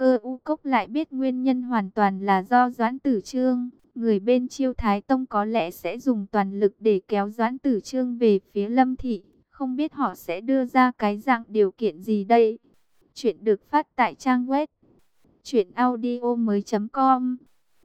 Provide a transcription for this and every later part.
Cơ u cốc lại biết nguyên nhân hoàn toàn là do Doãn Tử Trương. Người bên chiêu Thái Tông có lẽ sẽ dùng toàn lực để kéo Doãn Tử Trương về phía Lâm Thị. Không biết họ sẽ đưa ra cái dạng điều kiện gì đây. Chuyện được phát tại trang web. Chuyện audio mới com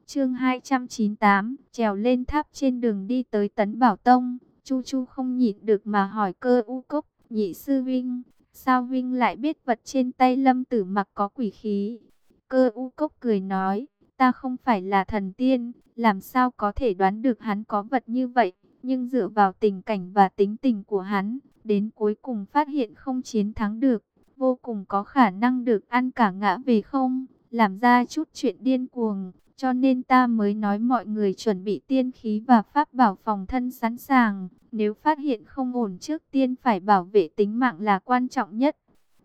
Chương 298, trèo lên tháp trên đường đi tới Tấn Bảo Tông, Chu Chu không nhịn được mà hỏi cơ u cốc, nhị sư Vinh, sao Vinh lại biết vật trên tay lâm tử mặc có quỷ khí? Cơ u cốc cười nói, ta không phải là thần tiên, làm sao có thể đoán được hắn có vật như vậy, nhưng dựa vào tình cảnh và tính tình của hắn, đến cuối cùng phát hiện không chiến thắng được, vô cùng có khả năng được ăn cả ngã về không, làm ra chút chuyện điên cuồng, cho nên ta mới nói mọi người chuẩn bị tiên khí và pháp bảo phòng thân sẵn sàng. Nếu phát hiện không ổn trước tiên phải bảo vệ tính mạng là quan trọng nhất.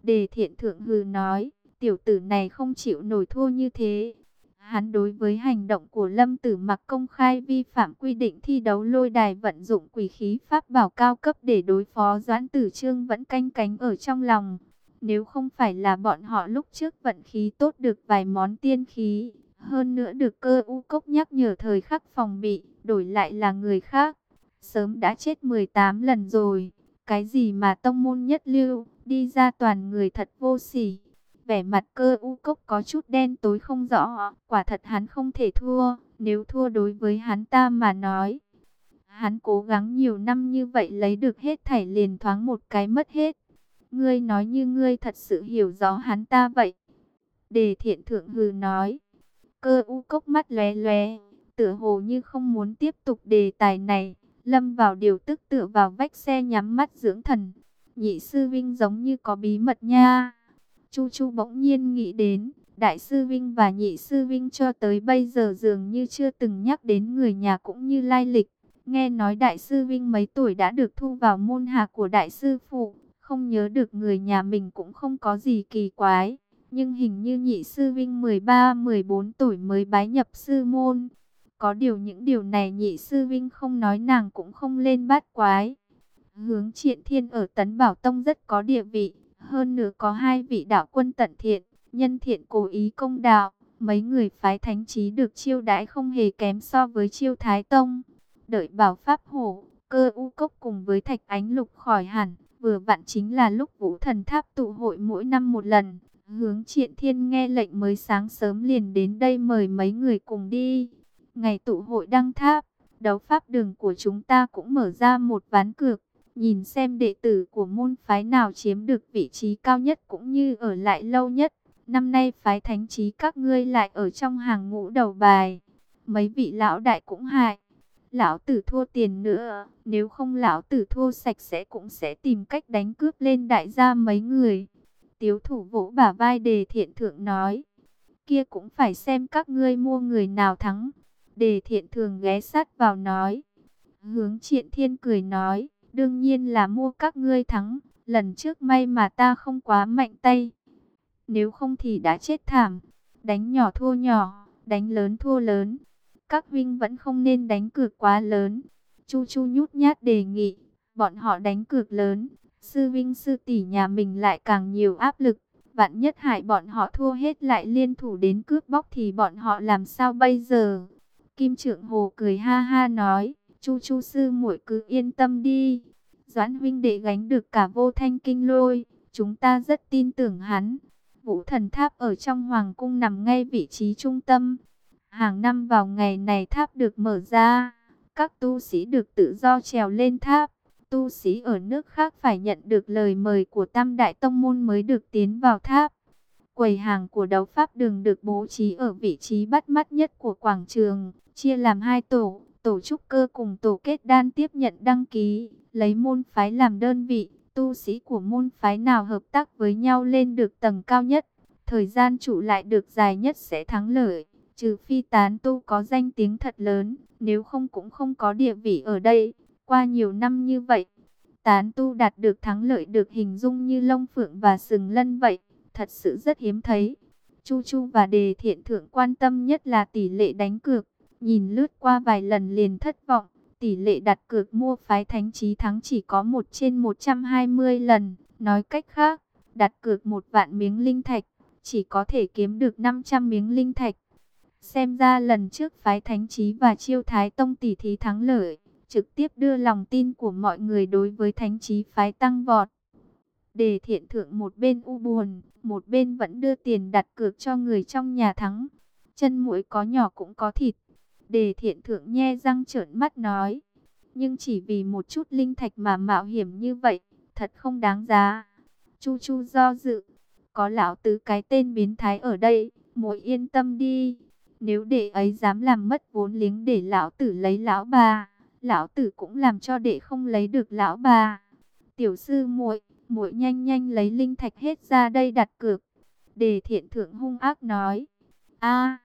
Đề thiện thượng hừ nói, tiểu tử này không chịu nổi thua như thế. Hắn đối với hành động của Lâm Tử Mặc công khai vi phạm quy định thi đấu lôi đài vận dụng quỷ khí pháp bảo cao cấp để đối phó Doãn Tử Trương vẫn canh cánh ở trong lòng. Nếu không phải là bọn họ lúc trước vận khí tốt được vài món tiên khí, hơn nữa được cơ u cốc nhắc nhở thời khắc phòng bị, đổi lại là người khác. Sớm đã chết 18 lần rồi. Cái gì mà tông môn nhất lưu, đi ra toàn người thật vô sỉ. Vẻ mặt cơ u cốc có chút đen tối không rõ. Quả thật hắn không thể thua, nếu thua đối với hắn ta mà nói. Hắn cố gắng nhiều năm như vậy lấy được hết thảy liền thoáng một cái mất hết. Ngươi nói như ngươi thật sự hiểu rõ hắn ta vậy. Đề thiện thượng hừ nói. Cơ u cốc mắt lóe lóe, tựa hồ như không muốn tiếp tục đề tài này, lâm vào điều tức tựa vào vách xe nhắm mắt dưỡng thần. Nhị sư Vinh giống như có bí mật nha. Chu Chu bỗng nhiên nghĩ đến, đại sư Vinh và nhị sư Vinh cho tới bây giờ dường như chưa từng nhắc đến người nhà cũng như lai lịch. Nghe nói đại sư Vinh mấy tuổi đã được thu vào môn hạ của đại sư phụ, không nhớ được người nhà mình cũng không có gì kỳ quái. Nhưng hình như nhị sư Vinh 13-14 tuổi mới bái nhập sư môn. Có điều những điều này nhị sư Vinh không nói nàng cũng không lên bát quái. Hướng triện thiên ở Tấn Bảo Tông rất có địa vị. Hơn nữa có hai vị đạo quân tận thiện, nhân thiện cố ý công đạo. Mấy người phái thánh trí được chiêu đãi không hề kém so với chiêu thái tông. Đợi bảo pháp hổ, cơ u cốc cùng với thạch ánh lục khỏi hẳn. Vừa vặn chính là lúc vũ thần tháp tụ hội mỗi năm một lần. Hướng triện thiên nghe lệnh mới sáng sớm liền đến đây mời mấy người cùng đi. Ngày tụ hội đăng tháp, đấu pháp đường của chúng ta cũng mở ra một ván cược. Nhìn xem đệ tử của môn phái nào chiếm được vị trí cao nhất cũng như ở lại lâu nhất. Năm nay phái thánh trí các ngươi lại ở trong hàng ngũ đầu bài. Mấy vị lão đại cũng hại. Lão tử thua tiền nữa, nếu không lão tử thua sạch sẽ cũng sẽ tìm cách đánh cướp lên đại gia mấy người. Tiếu thủ vỗ bả vai đề thiện thượng nói. Kia cũng phải xem các ngươi mua người nào thắng. Đề thiện thường ghé sát vào nói. Hướng triện thiên cười nói. Đương nhiên là mua các ngươi thắng. Lần trước may mà ta không quá mạnh tay. Nếu không thì đã chết thảm. Đánh nhỏ thua nhỏ. Đánh lớn thua lớn. Các vinh vẫn không nên đánh cược quá lớn. Chu chu nhút nhát đề nghị. Bọn họ đánh cược lớn Sư Vinh sư tỷ nhà mình lại càng nhiều áp lực. Vạn nhất hại bọn họ thua hết lại liên thủ đến cướp bóc thì bọn họ làm sao bây giờ? Kim Trượng Hồ cười ha ha nói, Chu Chu sư muội cứ yên tâm đi. Doãn huynh đệ gánh được cả vô thanh kinh lôi, chúng ta rất tin tưởng hắn. Vũ thần tháp ở trong hoàng cung nằm ngay vị trí trung tâm. Hàng năm vào ngày này tháp được mở ra, các tu sĩ được tự do trèo lên tháp tu sĩ ở nước khác phải nhận được lời mời của Tam Đại Tông Môn mới được tiến vào tháp. Quầy hàng của đấu pháp đường được bố trí ở vị trí bắt mắt nhất của quảng trường, chia làm hai tổ, tổ trúc cơ cùng tổ kết đan tiếp nhận đăng ký, lấy môn phái làm đơn vị, tu sĩ của môn phái nào hợp tác với nhau lên được tầng cao nhất, thời gian trụ lại được dài nhất sẽ thắng lợi, trừ phi tán tu có danh tiếng thật lớn, nếu không cũng không có địa vị ở đây. Qua nhiều năm như vậy, tán tu đạt được thắng lợi được hình dung như lông phượng và sừng lân vậy, thật sự rất hiếm thấy. Chu Chu và Đề Thiện Thượng quan tâm nhất là tỷ lệ đánh cược, nhìn lướt qua vài lần liền thất vọng. Tỷ lệ đặt cược mua phái thánh trí thắng chỉ có 1 trên 120 lần, nói cách khác, đặt cược một vạn miếng linh thạch, chỉ có thể kiếm được 500 miếng linh thạch. Xem ra lần trước phái Thánh trí và Chiêu Thái Tông tỷ thí thắng lợi, trực tiếp đưa lòng tin của mọi người đối với Thánh trí phái tăng vọt. để thiện thượng một bên u buồn, một bên vẫn đưa tiền đặt cược cho người trong nhà thắng. Chân mũi có nhỏ cũng có thịt. để thiện thượng nhe răng trợn mắt nói. Nhưng chỉ vì một chút linh thạch mà mạo hiểm như vậy, thật không đáng giá. Chu chu do dự. Có lão tứ cái tên biến thái ở đây, muội yên tâm đi. Nếu để ấy dám làm mất vốn liếng để lão tử lấy lão bà, lão tử cũng làm cho đệ không lấy được lão bà. Tiểu sư muội, muội nhanh nhanh lấy linh thạch hết ra đây đặt cược. Đề thiện thượng hung ác nói. a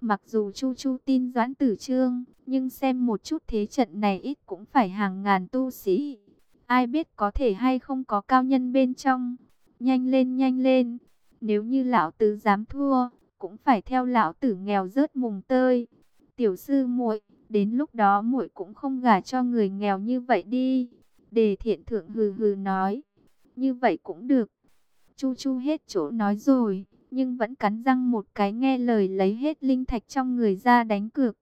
mặc dù Chu Chu tin Doãn Tử Trương, nhưng xem một chút thế trận này ít cũng phải hàng ngàn tu sĩ. Ai biết có thể hay không có cao nhân bên trong. Nhanh lên nhanh lên, nếu như lão tử dám thua, cũng phải theo lão tử nghèo rớt mùng tơi. Tiểu sư muội, đến lúc đó muội cũng không gả cho người nghèo như vậy đi. Đề thiện thượng hừ hừ nói, như vậy cũng được. Chu chu hết chỗ nói rồi, nhưng vẫn cắn răng một cái nghe lời lấy hết linh thạch trong người ra đánh cược.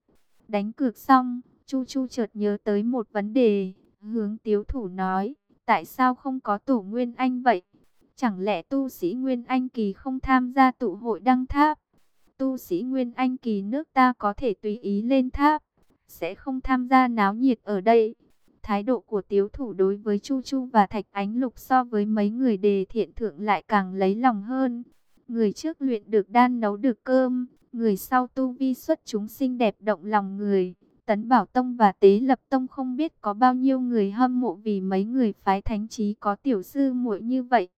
Đánh cược xong, Chu Chu chợt nhớ tới một vấn đề, hướng tiếu thủ nói, tại sao không có tổ Nguyên Anh vậy? Chẳng lẽ tu sĩ Nguyên Anh Kỳ không tham gia tụ hội đăng tháp? Tu sĩ Nguyên Anh Kỳ nước ta có thể tùy ý lên tháp, sẽ không tham gia náo nhiệt ở đây. Thái độ của tiếu thủ đối với Chu Chu và Thạch Ánh Lục so với mấy người đề thiện thượng lại càng lấy lòng hơn. Người trước luyện được đan nấu được cơm, người sau tu vi xuất chúng xinh đẹp động lòng người. Tấn Bảo Tông và Tế Lập Tông không biết có bao nhiêu người hâm mộ vì mấy người phái thánh trí có tiểu sư muội như vậy.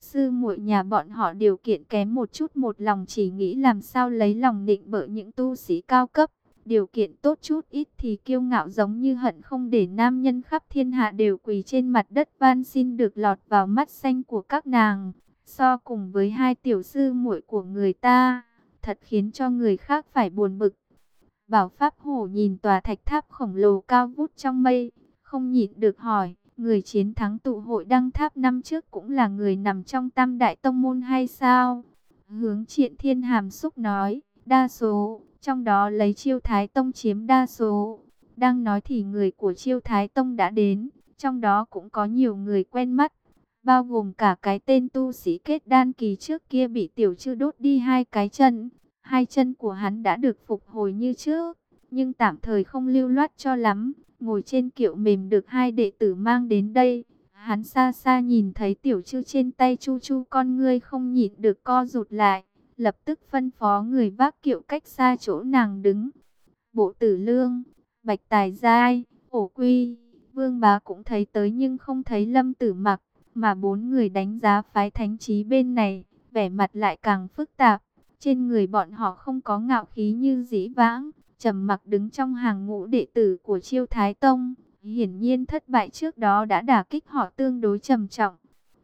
Sư muội nhà bọn họ điều kiện kém một chút một lòng chỉ nghĩ làm sao lấy lòng định bợ những tu sĩ cao cấp. Điều kiện tốt chút ít thì kiêu ngạo giống như hận không để nam nhân khắp thiên hạ đều quỳ trên mặt đất van xin được lọt vào mắt xanh của các nàng. So cùng với hai tiểu sư muội của người ta, thật khiến cho người khác phải buồn bực. Bảo Pháp Hổ nhìn tòa thạch tháp khổng lồ cao vút trong mây, không nhịn được hỏi, người chiến thắng tụ hội đăng tháp năm trước cũng là người nằm trong tam đại tông môn hay sao? Hướng triện thiên hàm xúc nói, đa số, trong đó lấy chiêu thái tông chiếm đa số. Đang nói thì người của chiêu thái tông đã đến, trong đó cũng có nhiều người quen mắt, bao gồm cả cái tên tu sĩ kết đan kỳ trước kia bị tiểu chư đốt đi hai cái chân. Hai chân của hắn đã được phục hồi như trước, nhưng tạm thời không lưu loát cho lắm, ngồi trên kiệu mềm được hai đệ tử mang đến đây. Hắn xa xa nhìn thấy tiểu chư trên tay chu chu con ngươi không nhịn được co rụt lại, lập tức phân phó người vác kiệu cách xa chỗ nàng đứng. Bộ tử lương, bạch tài giai, ổ quy, vương bá cũng thấy tới nhưng không thấy lâm tử mặc, mà bốn người đánh giá phái thánh trí bên này, vẻ mặt lại càng phức tạp. Trên người bọn họ không có ngạo khí như dĩ vãng, trầm mặc đứng trong hàng ngũ đệ tử của Chiêu Thái Tông. Hiển nhiên thất bại trước đó đã đả kích họ tương đối trầm trọng.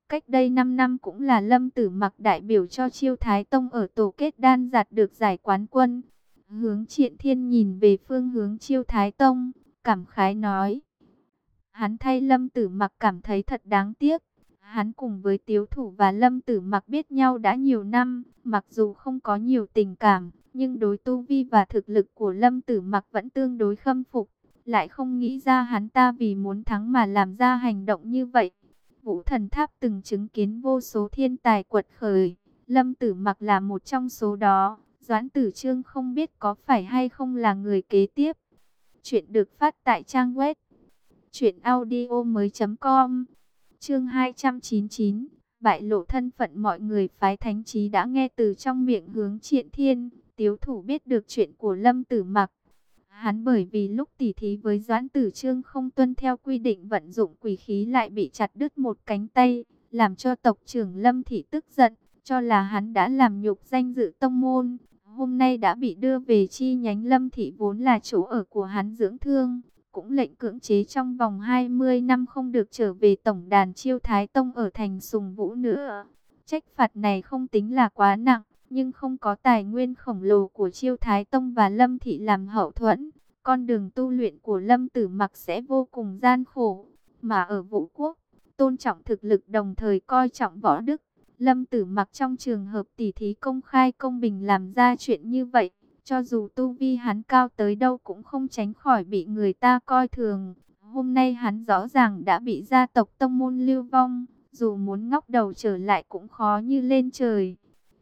Cách đây 5 năm cũng là Lâm Tử Mặc đại biểu cho Chiêu Thái Tông ở tổ kết đan giạt được giải quán quân. Hướng Triện Thiên nhìn về phương hướng Chiêu Thái Tông, cảm khái nói. Hắn thay Lâm Tử Mặc cảm thấy thật đáng tiếc. Hắn cùng với Tiếu Thủ và Lâm Tử Mặc biết nhau đã nhiều năm, mặc dù không có nhiều tình cảm, nhưng đối tu vi và thực lực của Lâm Tử Mặc vẫn tương đối khâm phục, lại không nghĩ ra hắn ta vì muốn thắng mà làm ra hành động như vậy. Vũ Thần Tháp từng chứng kiến vô số thiên tài quật khởi, Lâm Tử Mặc là một trong số đó, Doãn Tử Trương không biết có phải hay không là người kế tiếp. Chuyện được phát tại trang web Chuyện audio mới.com Chương 299, bại lộ thân phận mọi người phái thánh trí đã nghe từ trong miệng hướng triện thiên, tiếu thủ biết được chuyện của Lâm Tử Mặc. Hắn bởi vì lúc tỉ thí với Doãn Tử Trương không tuân theo quy định vận dụng quỷ khí lại bị chặt đứt một cánh tay, làm cho tộc trưởng Lâm Thị tức giận, cho là hắn đã làm nhục danh dự tông môn. Hôm nay đã bị đưa về chi nhánh Lâm Thị vốn là chỗ ở của hắn dưỡng thương, cũng lệnh cưỡng chế trong vòng 20 năm không được trở về tổng đàn chiêu Thái Tông ở thành Sùng Vũ nữa. Trách phạt này không tính là quá nặng, nhưng không có tài nguyên khổng lồ của chiêu Thái Tông và Lâm Thị làm hậu thuẫn. Con đường tu luyện của Lâm Tử Mặc sẽ vô cùng gian khổ, mà ở Vũ Quốc, tôn trọng thực lực đồng thời coi trọng võ đức. Lâm Tử Mặc trong trường hợp tỉ thí công khai công bình làm ra chuyện như vậy, cho dù tu vi hắn cao tới đâu cũng không tránh khỏi bị người ta coi thường. Hôm nay hắn rõ ràng đã bị gia tộc tông môn lưu vong, dù muốn ngóc đầu trở lại cũng khó như lên trời.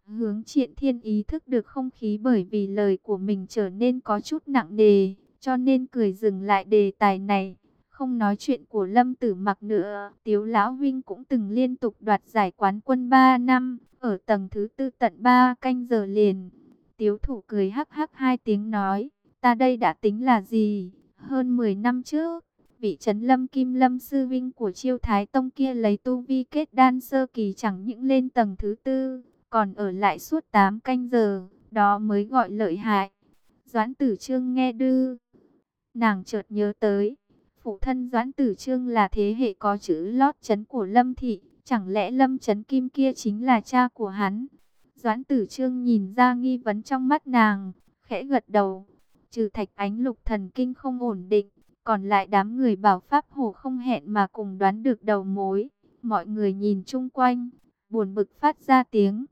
Hướng triện thiên ý thức được không khí bởi vì lời của mình trở nên có chút nặng nề, cho nên cười dừng lại đề tài này. Không nói chuyện của Lâm Tử Mặc nữa, Tiếu Lão Vinh cũng từng liên tục đoạt giải quán quân 3 năm, ở tầng thứ tư tận 3 canh giờ liền. Tiếu thủ cười hắc hắc hai tiếng nói, ta đây đã tính là gì, hơn 10 năm trước. Vị trấn lâm kim lâm sư vinh của chiêu thái tông kia lấy tu vi kết đan sơ kỳ chẳng những lên tầng thứ tư, còn ở lại suốt 8 canh giờ, đó mới gọi lợi hại. Doãn tử trương nghe đư, nàng chợt nhớ tới, phụ thân Doãn Tử Trương là thế hệ có chữ lót chấn của Lâm Thị, chẳng lẽ Lâm Chấn Kim kia chính là cha của hắn? Doãn Tử Trương nhìn ra nghi vấn trong mắt nàng, khẽ gật đầu. Trừ thạch ánh lục thần kinh không ổn định, còn lại đám người bảo pháp hồ không hẹn mà cùng đoán được đầu mối. Mọi người nhìn chung quanh, buồn bực phát ra tiếng.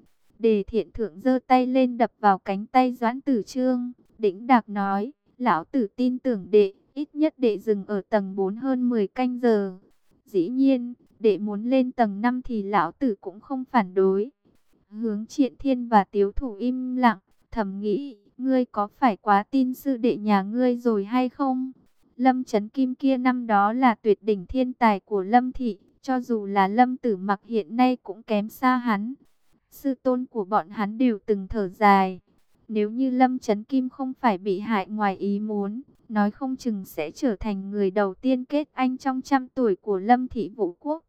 Đề thiện thượng giơ tay lên đập vào cánh tay Doãn Tử Trương, đĩnh đạc nói, lão tử tin tưởng đệ ít nhất đệ dừng ở tầng 4 hơn 10 canh giờ. Dĩ nhiên, đệ muốn lên tầng 5 thì lão tử cũng không phản đối. Hướng triện thiên và tiếu thủ im lặng, thầm nghĩ, ngươi có phải quá tin sư đệ nhà ngươi rồi hay không? Lâm Trấn Kim kia năm đó là tuyệt đỉnh thiên tài của Lâm Thị, cho dù là Lâm Tử Mặc hiện nay cũng kém xa hắn. Sư tôn của bọn hắn đều từng thở dài. Nếu như Lâm Trấn Kim không phải bị hại ngoài ý muốn, nói không chừng sẽ trở thành người đầu tiên kết anh trong trăm tuổi của Lâm Thị Vũ Quốc.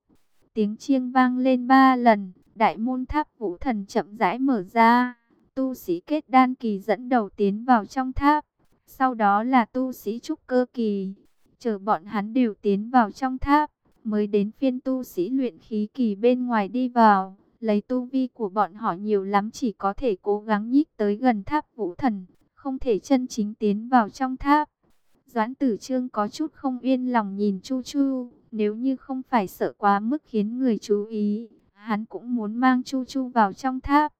Tiếng chiêng vang lên ba lần, đại môn tháp vũ thần chậm rãi mở ra, tu sĩ kết đan kỳ dẫn đầu tiến vào trong tháp, sau đó là tu sĩ trúc cơ kỳ, chờ bọn hắn đều tiến vào trong tháp, mới đến phiên tu sĩ luyện khí kỳ bên ngoài đi vào. Lấy tu vi của bọn họ nhiều lắm chỉ có thể cố gắng nhích tới gần tháp vũ thần, không thể chân chính tiến vào trong tháp. Doãn tử trương có chút không yên lòng nhìn Chu Chu, nếu như không phải sợ quá mức khiến người chú ý, hắn cũng muốn mang Chu Chu vào trong tháp.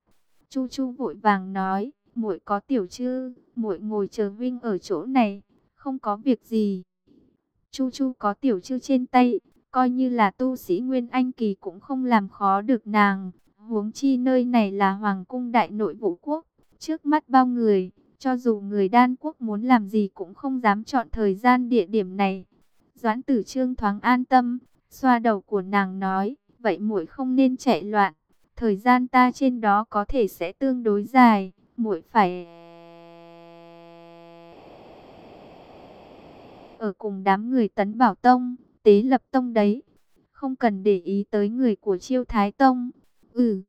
Chu Chu vội vàng nói, muội có tiểu chư, muội ngồi chờ Vinh ở chỗ này, không có việc gì. Chu Chu có tiểu chư trên tay, coi như là tu sĩ Nguyên Anh Kỳ cũng không làm khó được nàng. Huống chi nơi này là Hoàng cung đại nội vũ quốc, trước mắt bao người, cho dù người đan quốc muốn làm gì cũng không dám chọn thời gian địa điểm này. Doãn tử trương thoáng an tâm, xoa đầu của nàng nói, vậy muội không nên chạy loạn. Thời gian ta trên đó có thể sẽ tương đối dài, muội phải... Ở cùng đám người tấn bảo tông, tế lập tông đấy. Không cần để ý tới người của chiêu thái tông. Ừ,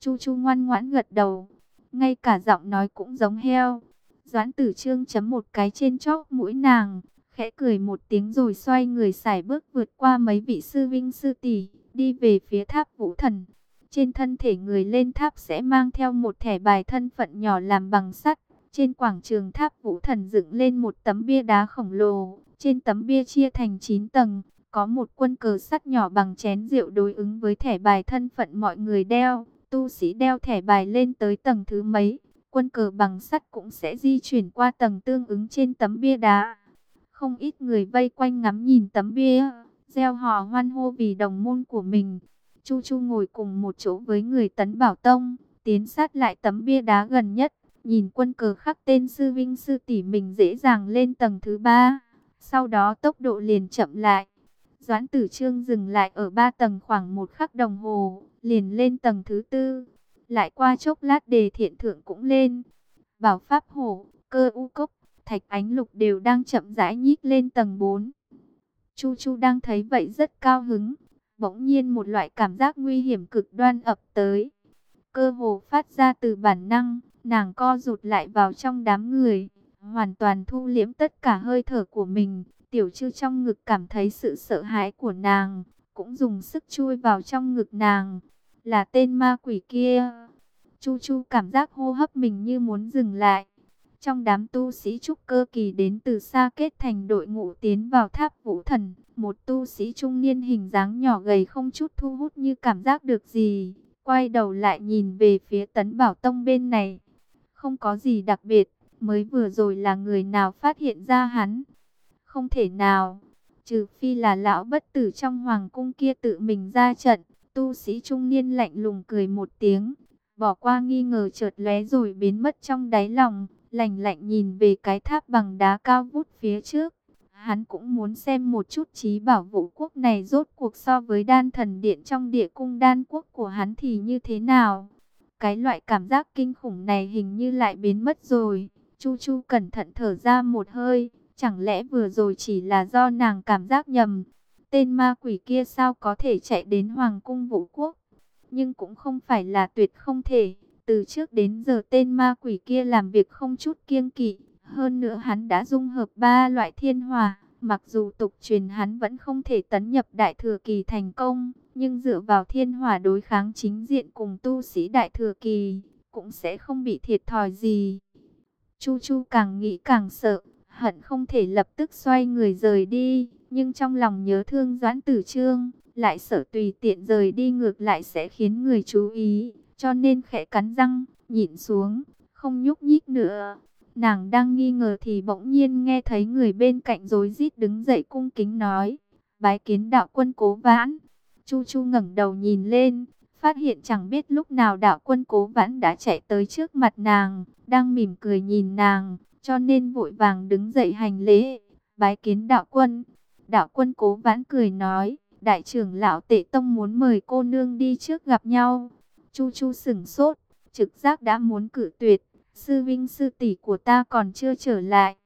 chu chu ngoan ngoãn gật đầu. Ngay cả giọng nói cũng giống heo. Doãn tử trương chấm một cái trên chóp mũi nàng, khẽ cười một tiếng rồi xoay người xài bước vượt qua mấy vị sư vinh sư tỷ, đi về phía tháp vũ thần. Trên thân thể người lên tháp sẽ mang theo một thẻ bài thân phận nhỏ làm bằng sắt. Trên quảng trường tháp vũ thần dựng lên một tấm bia đá khổng lồ. Trên tấm bia chia thành 9 tầng, có một quân cờ sắt nhỏ bằng chén rượu đối ứng với thẻ bài thân phận mọi người đeo. Tu sĩ đeo thẻ bài lên tới tầng thứ mấy, quân cờ bằng sắt cũng sẽ di chuyển qua tầng tương ứng trên tấm bia đá. Không ít người vây quanh ngắm nhìn tấm bia, gieo hò hoan hô vì đồng môn của mình. Chu Chu ngồi cùng một chỗ với người tấn bảo tông, tiến sát lại tấm bia đá gần nhất, nhìn quân cờ khắc tên sư vinh sư tỷ mình dễ dàng lên tầng thứ ba. Sau đó tốc độ liền chậm lại. Doãn tử trương dừng lại ở ba tầng khoảng một khắc đồng hồ, liền lên tầng thứ tư. Lại qua chốc lát đề thiện thượng cũng lên. Bảo Pháp Hổ, cơ u cốc, thạch ánh lục đều đang chậm rãi nhích lên tầng 4. Chu Chu đang thấy vậy rất cao hứng. Bỗng nhiên một loại cảm giác nguy hiểm cực đoan ập tới. Cơ hồ phát ra từ bản năng, nàng co rụt lại vào trong đám người. Hoàn toàn thu liễm tất cả hơi thở của mình. Tiểu chư trong ngực cảm thấy sự sợ hãi của nàng. Cũng dùng sức chui vào trong ngực nàng là tên ma quỷ kia. Chu Chu cảm giác hô hấp mình như muốn dừng lại. Trong đám tu sĩ trúc cơ kỳ đến từ xa kết thành đội ngũ tiến vào tháp vũ thần. Một tu sĩ trung niên hình dáng nhỏ gầy không chút thu hút như cảm giác được gì. quay đầu lại nhìn về phía Tấn Bảo Tông bên này. Không có gì đặc biệt, mới vừa rồi là người nào phát hiện ra hắn. Không thể nào, trừ phi là lão bất tử trong hoàng cung kia tự mình ra trận. Tu sĩ trung niên lạnh lùng cười một tiếng, bỏ qua nghi ngờ chợt lóe rồi biến mất trong đáy lòng, lạnh lạnh nhìn về cái tháp bằng đá cao vút phía trước. Hắn cũng muốn xem một chút trí bảo vũ quốc này rốt cuộc so với đan thần điện trong địa cung đan quốc của hắn thì như thế nào. Cái loại cảm giác kinh khủng này hình như lại biến mất rồi. Chu Chu cẩn thận thở ra một hơi. Chẳng lẽ vừa rồi chỉ là do nàng cảm giác nhầm. Tên ma quỷ kia sao có thể chạy đến Hoàng cung vũ quốc. Nhưng cũng không phải là tuyệt không thể. Từ trước đến giờ tên ma quỷ kia làm việc không chút kiêng kỵ hơn nữa hắn đã dung hợp ba loại thiên hỏa, mặc dù tục truyền hắn vẫn không thể tấn nhập đại thừa kỳ thành công, nhưng dựa vào thiên hỏa đối kháng chính diện cùng tu sĩ đại thừa kỳ, cũng sẽ không bị thiệt thòi gì. Chu Chu càng nghĩ càng sợ, hận không thể lập tức xoay người rời đi, nhưng trong lòng nhớ thương Doãn Tử Trương, lại sợ tùy tiện rời đi ngược lại sẽ khiến người chú ý, cho nên khẽ cắn răng, nhịn xuống, không nhúc nhích nữa. Nàng đang nghi ngờ thì bỗng nhiên nghe thấy người bên cạnh rối rít đứng dậy cung kính nói. Bái kiến đạo quân cố vãn. Chu Chu ngẩng đầu nhìn lên, phát hiện chẳng biết lúc nào đạo quân cố vãn đã chạy tới trước mặt nàng, đang mỉm cười nhìn nàng, cho nên vội vàng đứng dậy hành lễ. Bái kiến đạo quân. Đạo quân cố vãn cười nói, đại trưởng lão tệ tông muốn mời cô nương đi trước gặp nhau. Chu Chu sửng sốt, trực giác đã muốn cử tuyệt, sư vinh sư tỷ của ta còn chưa trở lại.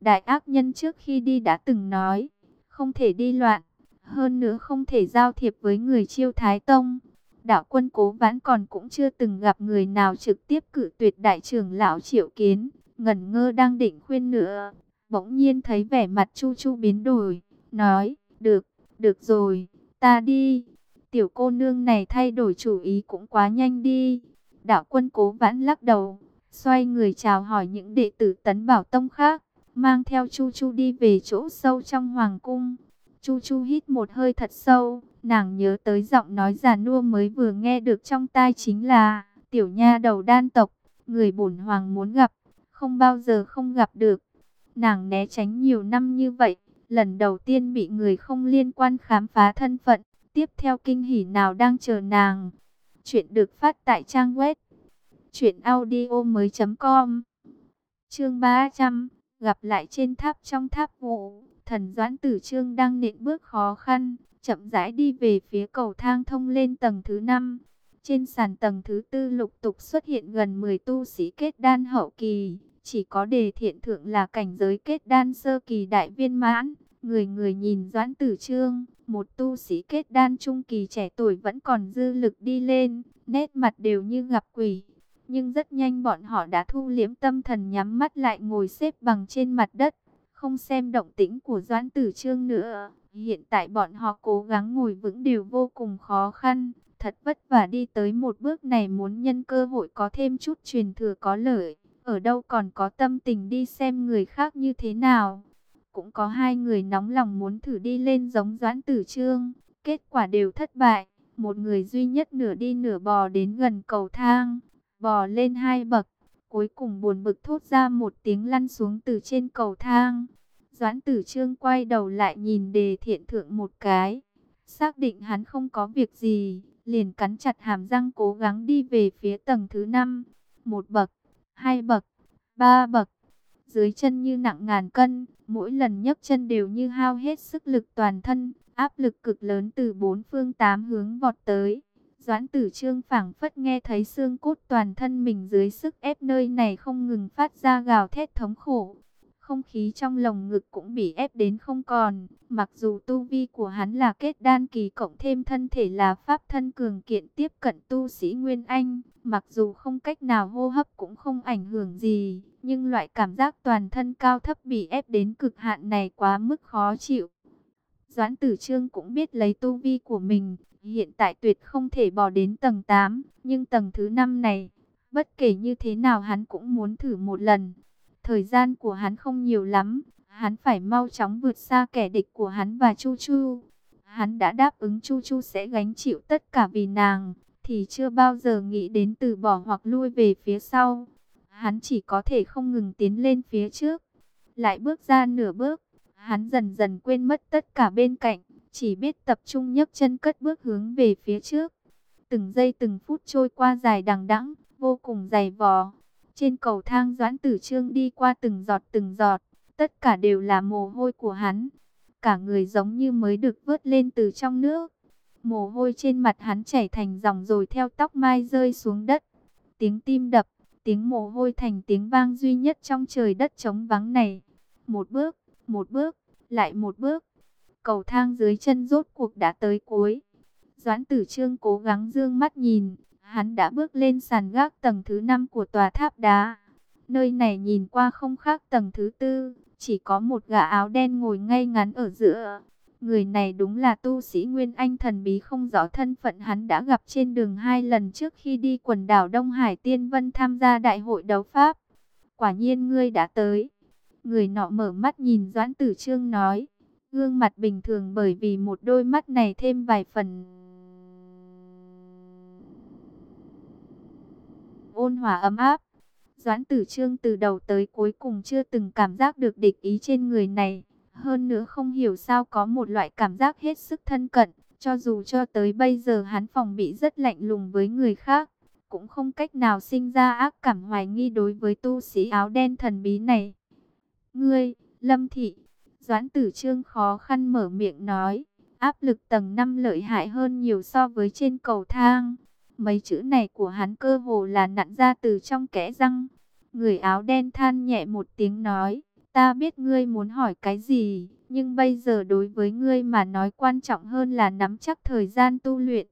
Đại ác nhân trước khi đi đã từng nói, không thể đi loạn, hơn nữa không thể giao thiệp với người chiêu thái tông. Đạo quân cố vãn còn cũng chưa từng gặp người nào trực tiếp cử tuyệt đại trưởng lão triệu kiến, ngẩn ngơ đang định khuyên nữa. Bỗng nhiên thấy vẻ mặt chu chu biến đổi, nói, được, được rồi, ta đi. Tiểu cô nương này thay đổi chủ ý cũng quá nhanh đi. Đạo quân cố vãn lắc đầu, Xoay người chào hỏi những đệ tử tấn bảo tông khác, mang theo Chu Chu đi về chỗ sâu trong hoàng cung. Chu Chu hít một hơi thật sâu, nàng nhớ tới giọng nói già nua mới vừa nghe được trong tai chính là tiểu nha đầu đan tộc, người bổn hoàng muốn gặp, không bao giờ không gặp được. Nàng né tránh nhiều năm như vậy, lần đầu tiên bị người không liên quan khám phá thân phận, tiếp theo kinh hỉ nào đang chờ nàng. Chuyện được phát tại trang web Chuyện audio mới com Chương 300 Gặp lại trên tháp trong tháp vụ Thần Doãn Tử Trương đang nện bước khó khăn Chậm rãi đi về phía cầu thang thông lên tầng thứ 5 Trên sàn tầng thứ tư lục tục xuất hiện gần 10 tu sĩ kết đan hậu kỳ chỉ có đề thiện thượng là cảnh giới kết đan sơ kỳ đại viên mãn. Người người nhìn Doãn Tử Trương Một tu sĩ kết đan trung kỳ trẻ tuổi vẫn còn dư lực đi lên Nét mặt đều như gặp quỷ. Nhưng rất nhanh bọn họ đã thu liếm tâm thần nhắm mắt lại ngồi xếp bằng trên mặt đất, không xem động tĩnh của Doãn Tử Trương nữa. Hiện tại bọn họ cố gắng ngồi vững đều vô cùng khó khăn, thật vất vả đi tới một bước này muốn nhân cơ hội có thêm chút truyền thừa có lợi, ở đâu còn có tâm tình đi xem người khác như thế nào. Cũng có hai người nóng lòng muốn thử đi lên giống Doãn Tử Trương, kết quả đều thất bại. Một người duy nhất nửa đi nửa bò đến gần cầu thang, bò lên hai bậc, cuối cùng buồn bực thốt ra một tiếng lăn xuống từ trên cầu thang. Doãn tử trương quay đầu lại nhìn đề thiện thượng một cái, xác định hắn không có việc gì, liền cắn chặt hàm răng cố gắng đi về phía tầng thứ năm, một bậc, hai bậc, ba bậc, dưới chân như nặng ngàn cân, mỗi lần nhấc chân đều như hao hết sức lực toàn thân, áp lực cực lớn từ bốn phương tám hướng vọt tới. Doãn tử trương phảng phất nghe thấy xương cốt toàn thân mình dưới sức ép nơi này không ngừng phát ra gào thét thống khổ. Không khí trong lồng ngực cũng bị ép đến không còn. Mặc dù tu vi của hắn là kết đan kỳ cộng thêm thân thể là pháp thân cường kiện tiếp cận tu sĩ Nguyên Anh. Mặc dù không cách nào hô hấp cũng không ảnh hưởng gì. Nhưng loại cảm giác toàn thân cao thấp bị ép đến cực hạn này quá mức khó chịu. Doãn tử trương cũng biết lấy tu vi của mình, hiện tại tuyệt không thể bỏ đến tầng 8, nhưng tầng thứ 5 này, bất kể như thế nào hắn cũng muốn thử một lần. Thời gian của hắn không nhiều lắm, hắn phải mau chóng vượt xa kẻ địch của hắn và Chu Chu. Hắn đã đáp ứng Chu Chu sẽ gánh chịu tất cả vì nàng, thì chưa bao giờ nghĩ đến từ bỏ hoặc lui về phía sau. Hắn chỉ có thể không ngừng tiến lên phía trước. Lại bước ra nửa bước, hắn dần dần quên mất tất cả bên cạnh, chỉ biết tập trung nhấc chân cất bước hướng về phía trước. Từng giây từng phút trôi qua dài đằng đẵng, vô cùng dày vò. Trên cầu thang Doãn Tử Trương đi qua từng giọt từng giọt, tất cả đều là mồ hôi của hắn. Cả người giống như mới được vớt lên từ trong nước. Mồ hôi trên mặt hắn chảy thành dòng rồi theo tóc mai rơi xuống đất. Tiếng tim đập, tiếng mồ hôi thành tiếng vang duy nhất trong trời đất trống vắng này. Một bước, một bước, lại một bước. Cầu thang dưới chân rốt cuộc đã tới cuối. Doãn tử trương cố gắng dương mắt nhìn, hắn đã bước lên sàn gác tầng thứ 5 của tòa tháp đá. Nơi này nhìn qua không khác tầng thứ tư, chỉ có một gã áo đen ngồi ngay ngắn ở giữa. Người này đúng là tu sĩ Nguyên Anh thần bí không rõ thân phận hắn đã gặp trên đường hai lần trước khi đi quần đảo Đông Hải Tiên Vân tham gia đại hội đấu Pháp. Quả nhiên ngươi đã tới. Người nọ mở mắt nhìn Doãn Tử Trương nói. Gương mặt bình thường bởi vì một đôi mắt này thêm vài phần... Ôn hòa ấm áp. Doãn Tử Trương từ đầu tới cuối cùng chưa từng cảm giác được địch ý trên người này. Hơn nữa không hiểu sao có một loại cảm giác hết sức thân cận, cho dù cho tới bây giờ hắn phòng bị rất lạnh lùng với người khác, cũng không cách nào sinh ra ác cảm hoài nghi đối với tu sĩ áo đen thần bí này. Ngươi, Lâm Thị, Doãn Tử Trương khó khăn mở miệng nói, áp lực tầng 5 lợi hại hơn nhiều so với trên cầu thang. Mấy chữ này của hắn cơ hồ là nặn ra từ trong kẽ răng. Người áo đen than nhẹ một tiếng nói, Ta biết ngươi muốn hỏi cái gì, nhưng bây giờ đối với ngươi mà nói quan trọng hơn là nắm chắc thời gian tu luyện.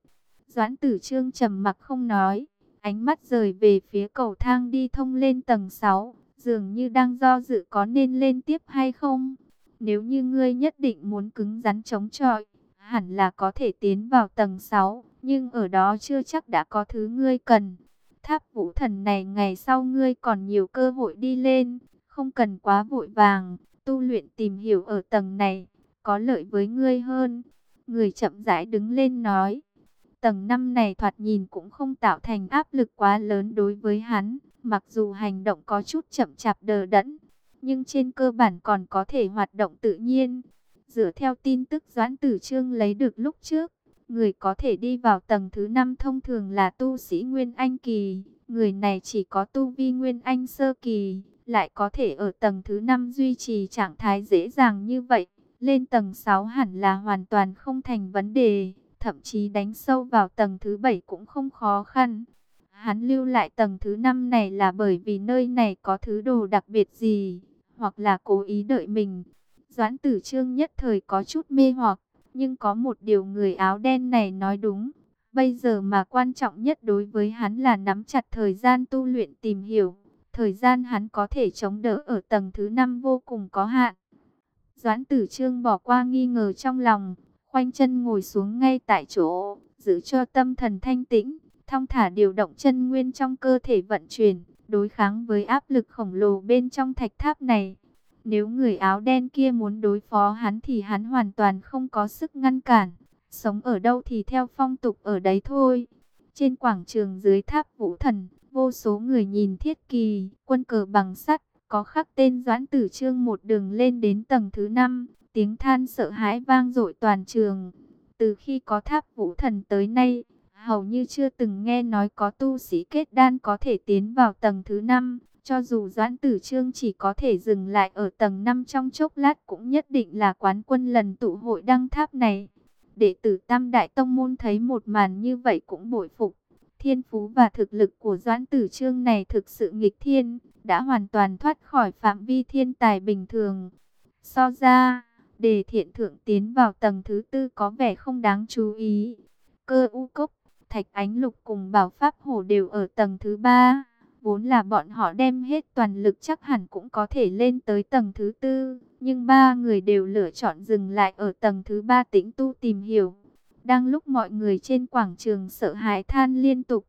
Doãn tử trương trầm mặc không nói, ánh mắt rời về phía cầu thang đi thông lên tầng 6, dường như đang do dự có nên lên tiếp hay không. Nếu như ngươi nhất định muốn cứng rắn chống chọi, hẳn là có thể tiến vào tầng 6, nhưng ở đó chưa chắc đã có thứ ngươi cần. Tháp vũ thần này ngày sau ngươi còn nhiều cơ hội đi lên, không cần quá vội vàng, tu luyện tìm hiểu ở tầng này, có lợi với ngươi hơn. Người chậm rãi đứng lên nói, tầng năm này thoạt nhìn cũng không tạo thành áp lực quá lớn đối với hắn, mặc dù hành động có chút chậm chạp đờ đẫn, nhưng trên cơ bản còn có thể hoạt động tự nhiên. Dựa theo tin tức Doãn Tử Trương lấy được lúc trước, người có thể đi vào tầng thứ 5 thông thường là tu sĩ Nguyên Anh Kỳ, người này chỉ có tu vi Nguyên Anh Sơ Kỳ, lại có thể ở tầng thứ 5 duy trì trạng thái dễ dàng như vậy. Lên tầng 6 hẳn là hoàn toàn không thành vấn đề, thậm chí đánh sâu vào tầng thứ 7 cũng không khó khăn. Hắn lưu lại tầng thứ 5 này là bởi vì nơi này có thứ đồ đặc biệt gì, hoặc là cố ý đợi mình. Doãn tử trương nhất thời có chút mê hoặc, nhưng có một điều người áo đen này nói đúng. Bây giờ mà quan trọng nhất đối với hắn là nắm chặt thời gian tu luyện tìm hiểu. Thời gian hắn có thể chống đỡ ở tầng thứ 5 vô cùng có hạn. Doãn tử trương bỏ qua nghi ngờ trong lòng, khoanh chân ngồi xuống ngay tại chỗ, giữ cho tâm thần thanh tĩnh, thong thả điều động chân nguyên trong cơ thể vận chuyển, đối kháng với áp lực khổng lồ bên trong thạch tháp này. Nếu người áo đen kia muốn đối phó hắn thì hắn hoàn toàn không có sức ngăn cản. Sống ở đâu thì theo phong tục ở đấy thôi. Trên quảng trường dưới tháp vũ thần, Vô số người nhìn thiết kỳ, quân cờ bằng sắt, có khắc tên Doãn Tử Trương một đường lên đến tầng thứ 5, tiếng than sợ hãi vang dội toàn trường. Từ khi có tháp vũ thần tới nay, hầu như chưa từng nghe nói có tu sĩ kết đan có thể tiến vào tầng thứ 5. Cho dù Doãn Tử Trương chỉ có thể dừng lại ở tầng 5 trong chốc lát cũng nhất định là quán quân lần tụ hội đăng tháp này. Đệ tử Tam Đại Tông Môn thấy một màn như vậy cũng bội phục. Thiên phú và thực lực của Doãn Tử Trương này thực sự nghịch thiên, đã hoàn toàn thoát khỏi phạm vi thiên tài bình thường. So ra, đề thiện thượng tiến vào tầng thứ tư có vẻ không đáng chú ý. Cơ u cốc, thạch ánh lục cùng bảo pháp hổ đều ở tầng thứ ba. Vốn là bọn họ đem hết toàn lực chắc hẳn cũng có thể lên tới tầng thứ tư. Nhưng ba người đều lựa chọn dừng lại ở tầng thứ ba tĩnh tu tìm hiểu. Đang lúc mọi người trên quảng trường sợ hãi than liên tục,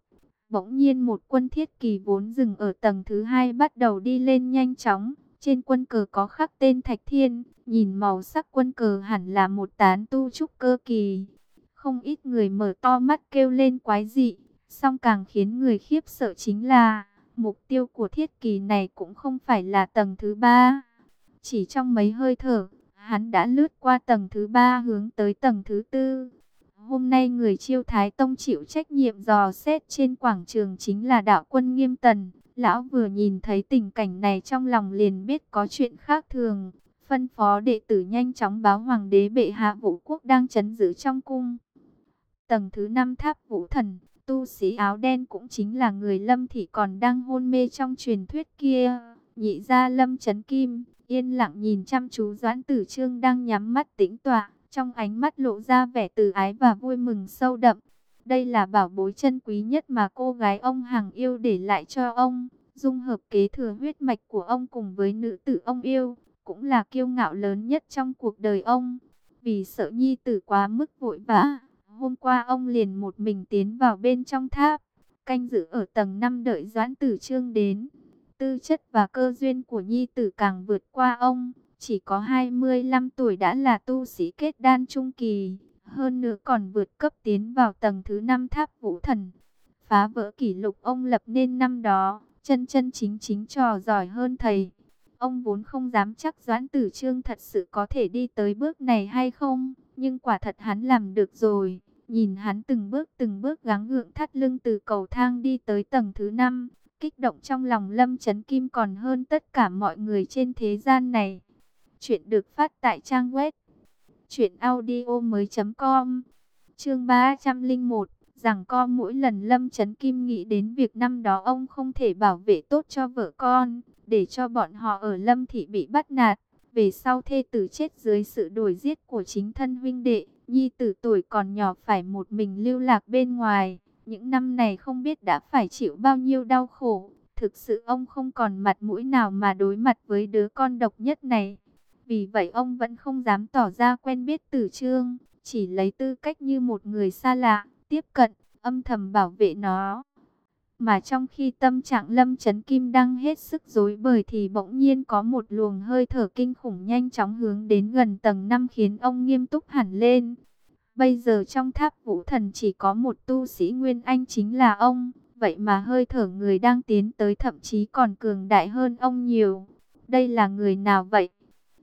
bỗng nhiên một quân thiết kỳ vốn dừng ở tầng thứ hai bắt đầu đi lên nhanh chóng. Trên quân cờ có khắc tên Thạch Thiên, nhìn màu sắc quân cờ hẳn là một tán tu trúc cơ kỳ. Không ít người mở to mắt kêu lên quái dị, Song càng khiến người khiếp sợ chính là, mục tiêu của thiết kỳ này cũng không phải là tầng thứ ba. Chỉ trong mấy hơi thở, hắn đã lướt qua tầng thứ ba hướng tới tầng thứ tư. Hôm nay người chiêu Thái Tông chịu trách nhiệm dò xét trên quảng trường chính là đạo quân nghiêm tần. Lão vừa nhìn thấy tình cảnh này trong lòng liền biết có chuyện khác thường. Phân phó đệ tử nhanh chóng báo hoàng đế bệ hạ vũ quốc đang chấn giữ trong cung. Tầng thứ năm tháp vũ thần, tu sĩ áo đen cũng chính là người lâm thị còn đang hôn mê trong truyền thuyết kia. Nhị gia lâm chấn kim, yên lặng nhìn chăm chú doãn tử trương đang nhắm mắt tĩnh tọa. Trong ánh mắt lộ ra vẻ từ ái và vui mừng sâu đậm. Đây là bảo bối chân quý nhất mà cô gái ông hàng yêu để lại cho ông. Dung hợp kế thừa huyết mạch của ông cùng với nữ tử ông yêu. Cũng là kiêu ngạo lớn nhất trong cuộc đời ông. Vì sợ nhi tử quá mức vội vã. Hôm qua ông liền một mình tiến vào bên trong tháp. Canh giữ ở tầng 5 đợi doãn tử trương đến. Tư chất và cơ duyên của nhi tử càng vượt qua ông chỉ có 25 tuổi đã là tu sĩ kết đan trung kỳ, hơn nữa còn vượt cấp tiến vào tầng thứ 5 tháp vũ thần. Phá vỡ kỷ lục ông lập nên năm đó, chân chân chính chính trò giỏi hơn thầy. Ông vốn không dám chắc Doãn Tử Trương thật sự có thể đi tới bước này hay không, nhưng quả thật hắn làm được rồi. Nhìn hắn từng bước từng bước gắng gượng thắt lưng từ cầu thang đi tới tầng thứ 5, kích động trong lòng Lâm Chấn Kim còn hơn tất cả mọi người trên thế gian này. Chuyện được phát tại trang web truyệnaudiomoi.com. Chương 301, rằng co mỗi lần Lâm Chấn Kim nghĩ đến việc năm đó ông không thể bảo vệ tốt cho vợ con, để cho bọn họ ở Lâm thị bị bắt nạt, về sau thê tử chết dưới sự đuổi giết của chính thân huynh đệ, nhi tử tuổi còn nhỏ phải một mình lưu lạc bên ngoài, những năm này không biết đã phải chịu bao nhiêu đau khổ, thực sự ông không còn mặt mũi nào mà đối mặt với đứa con độc nhất này. Vì vậy ông vẫn không dám tỏ ra quen biết tử trương, chỉ lấy tư cách như một người xa lạ, tiếp cận, âm thầm bảo vệ nó. Mà trong khi tâm trạng Lâm Trấn Kim đang hết sức rối bời thì bỗng nhiên có một luồng hơi thở kinh khủng nhanh chóng hướng đến gần tầng 5 khiến ông nghiêm túc hẳn lên. Bây giờ trong tháp vũ thần chỉ có một tu sĩ Nguyên Anh chính là ông, vậy mà hơi thở người đang tiến tới thậm chí còn cường đại hơn ông nhiều. Đây là người nào vậy?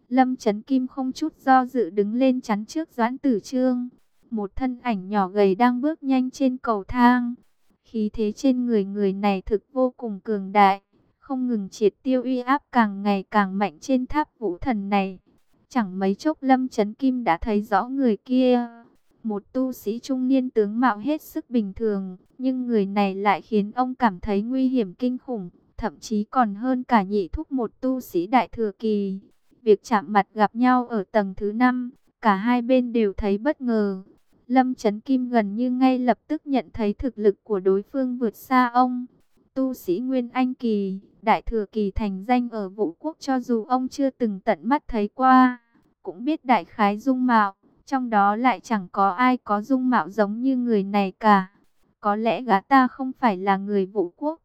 Lâm Trấn Kim không chút do dự đứng lên chắn trước Doãn Tử Trương. Một thân ảnh nhỏ gầy đang bước nhanh trên cầu thang. Khí thế trên người người này thực vô cùng cường đại. Không ngừng triệt tiêu uy áp càng ngày càng mạnh trên tháp vũ thần này. Chẳng mấy chốc Lâm Trấn Kim đã thấy rõ người kia. Một tu sĩ trung niên tướng mạo hết sức bình thường. Nhưng người này lại khiến ông cảm thấy nguy hiểm kinh khủng. Thậm chí còn hơn cả nhị thúc một tu sĩ đại thừa kỳ. Việc chạm mặt gặp nhau ở tầng thứ 5, cả hai bên đều thấy bất ngờ. Lâm Trấn Kim gần như ngay lập tức nhận thấy thực lực của đối phương vượt xa ông. Tu sĩ Nguyên Anh Kỳ, Đại Thừa Kỳ thành danh ở vũ quốc cho dù ông chưa từng tận mắt thấy qua, cũng biết đại khái dung mạo, trong đó lại chẳng có ai có dung mạo giống như người này cả. Có lẽ gã ta không phải là người vũ quốc,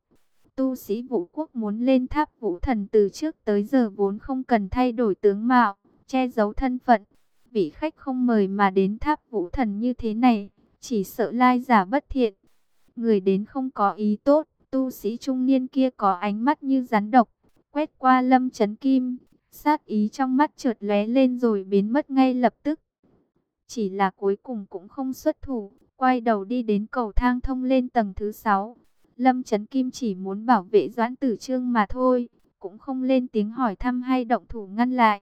Tu sĩ vũ quốc muốn lên tháp vũ thần từ trước tới giờ vốn không cần thay đổi tướng mạo, che giấu thân phận. Vị khách không mời mà đến tháp vũ thần như thế này, chỉ sợ lai giả bất thiện. Người đến không có ý tốt, tu sĩ trung niên kia có ánh mắt như rắn độc, quét qua lâm chấn kim, sát ý trong mắt trượt lóe lên rồi biến mất ngay lập tức. Chỉ là cuối cùng cũng không xuất thủ, quay đầu đi đến cầu thang thông lên tầng thứ 6. Lâm Trấn Kim chỉ muốn bảo vệ Doãn Tử Trương mà thôi, cũng không lên tiếng hỏi thăm hay động thủ ngăn lại.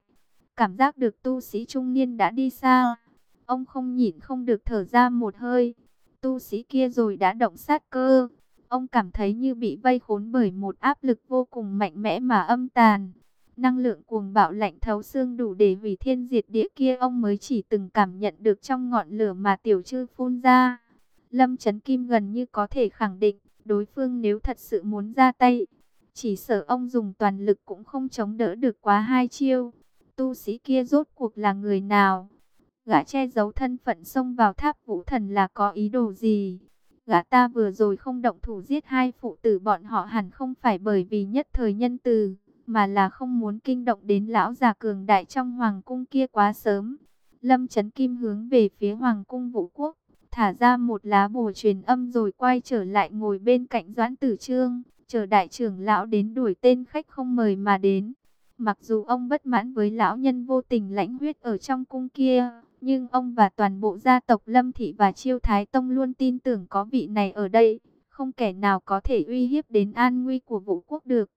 Cảm giác được tu sĩ trung niên đã đi xa, ông không nhịn không được thở ra một hơi. Tu sĩ kia rồi đã động sát cơ, ông cảm thấy như bị vây khốn bởi một áp lực vô cùng mạnh mẽ mà âm tàn. Năng lượng cuồng bạo lạnh thấu xương đủ để hủy thiên diệt địa kia ông mới chỉ từng cảm nhận được trong ngọn lửa mà tiểu chư phun ra. Lâm Trấn Kim gần như có thể khẳng định, Đối phương nếu thật sự muốn ra tay, chỉ sợ ông dùng toàn lực cũng không chống đỡ được quá hai chiêu. Tu sĩ kia rốt cuộc là người nào? Gã che giấu thân phận xông vào tháp vũ thần là có ý đồ gì? Gã ta vừa rồi không động thủ giết hai phụ tử bọn họ hẳn không phải bởi vì nhất thời nhân từ, mà là không muốn kinh động đến lão già cường đại trong hoàng cung kia quá sớm. Lâm Trấn Kim hướng về phía hoàng cung vũ quốc, thả ra một lá bùa truyền âm rồi quay trở lại ngồi bên cạnh Doãn Tử Trương, chờ đại trưởng lão đến đuổi tên khách không mời mà đến. Mặc dù ông bất mãn với lão nhân vô tình lãnh huyết ở trong cung kia, nhưng ông và toàn bộ gia tộc Lâm Thị và Chiêu Thái Tông luôn tin tưởng có vị này ở đây, không kẻ nào có thể uy hiếp đến an nguy của vũ quốc được.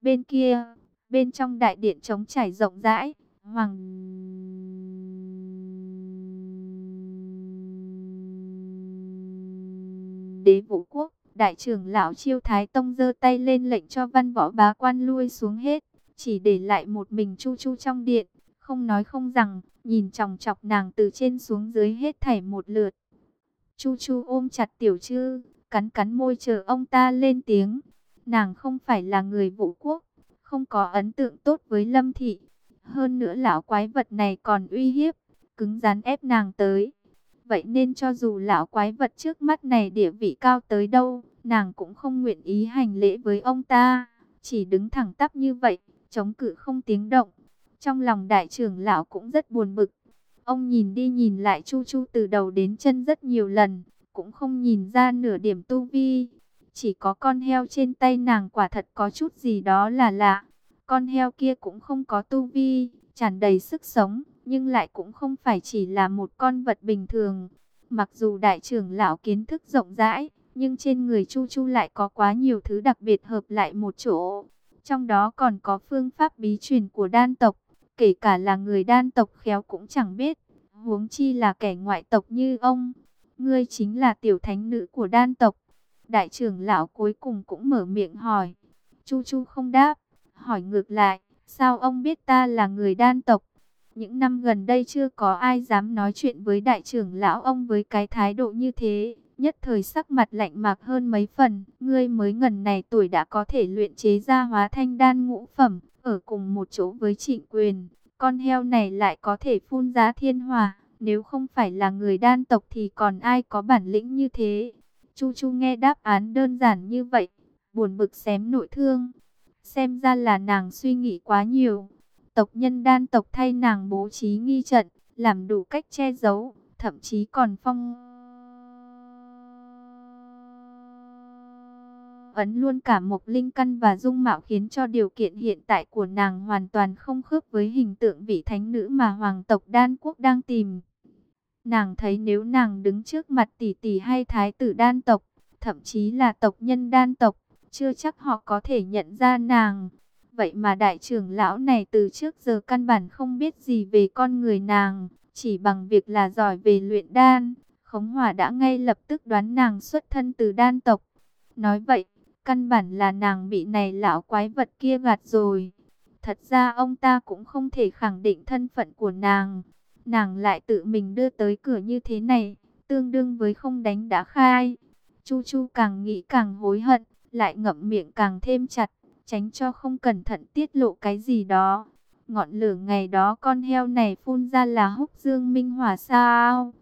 Bên kia, bên trong đại điện trống trải rộng rãi, Hoàng đế vũ quốc, đại trưởng lão Chiêu Thái Tông giơ tay lên lệnh cho văn võ bá quan lui xuống hết, chỉ để lại một mình Chu Chu trong điện, không nói không rằng, nhìn chòng chọc nàng từ trên xuống dưới hết thảy một lượt. Chu Chu ôm chặt Tiểu Trư, cắn cắn môi chờ ông ta lên tiếng. Nàng không phải là người vũ quốc, không có ấn tượng tốt với Lâm Thị. Hơn nữa lão quái vật này còn uy hiếp, cứng rắn ép nàng tới. Vậy nên cho dù lão quái vật trước mắt này địa vị cao tới đâu, nàng cũng không nguyện ý hành lễ với ông ta. Chỉ đứng thẳng tắp như vậy, chống cự không tiếng động. Trong lòng đại trưởng lão cũng rất buồn bực. Ông nhìn đi nhìn lại Chu Chu từ đầu đến chân rất nhiều lần, cũng không nhìn ra nửa điểm tu vi. Chỉ có con heo trên tay nàng quả thật có chút gì đó là lạ. Con heo kia cũng không có tu vi, tràn đầy sức sống, nhưng lại cũng không phải chỉ là một con vật bình thường. Mặc dù đại trưởng lão kiến thức rộng rãi, nhưng trên người Chu Chu lại có quá nhiều thứ đặc biệt hợp lại một chỗ. Trong đó còn có phương pháp bí truyền của đan tộc, kể cả là người đan tộc khéo cũng chẳng biết, huống chi là kẻ ngoại tộc như ông. Ngươi chính là tiểu thánh nữ của đan tộc. Đại trưởng lão cuối cùng cũng mở miệng hỏi. Chu Chu không đáp, hỏi ngược lại, sao ông biết ta là người đan tộc? Những năm gần đây chưa có ai dám nói chuyện với đại trưởng lão ông với cái thái độ như thế. Nhất thời sắc mặt lạnh mạc hơn mấy phần, ngươi mới ngần này tuổi đã có thể luyện chế ra hóa thanh đan ngũ phẩm, ở cùng một chỗ với trịnh quyền. Con heo này lại có thể phun giá thiên hỏa, nếu không phải là người đan tộc thì còn ai có bản lĩnh như thế. Chu Chu nghe đáp án đơn giản như vậy, buồn bực xém nội thương. Xem ra là nàng suy nghĩ quá nhiều. Tộc nhân đan tộc thay nàng bố trí nghi trận, làm đủ cách che giấu, thậm chí còn phong... ấn luôn cả mộc linh căn và dung mạo khiến cho điều kiện hiện tại của nàng hoàn toàn không khớp với hình tượng vị thánh nữ mà hoàng tộc đan quốc đang tìm. Nàng thấy nếu nàng đứng trước mặt tỷ tỷ hay thái tử đan tộc, thậm chí là tộc nhân đan tộc, chưa chắc họ có thể nhận ra nàng. Vậy mà đại trưởng lão này từ trước giờ căn bản không biết gì về con người nàng, chỉ bằng việc là giỏi về luyện đan. Khống hỏa đã ngay lập tức đoán nàng xuất thân từ đan tộc. Nói vậy, căn bản là nàng bị này lão quái vật kia gạt rồi. Thật ra ông ta cũng không thể khẳng định thân phận của nàng. Nàng lại tự mình đưa tới cửa như thế này, tương đương với không đánh đã khai. Chu Chu càng nghĩ càng hối hận, lại ngậm miệng càng thêm chặt, tránh cho không cẩn thận tiết lộ cái gì đó. Ngọn lửa ngày đó con heo này phun ra là húc dương minh hỏa sao?